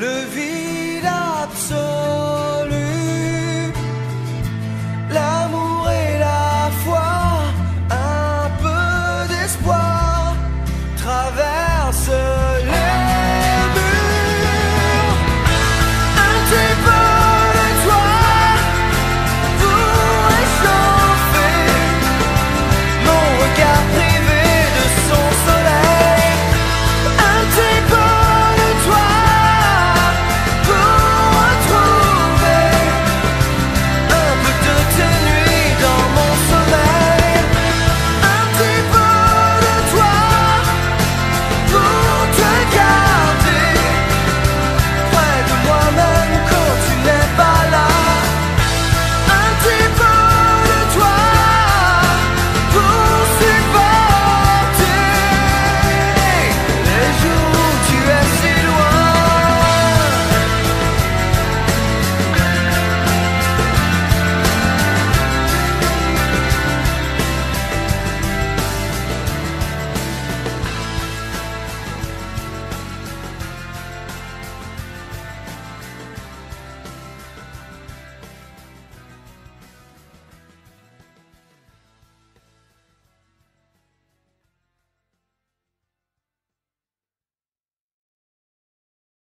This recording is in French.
le vide.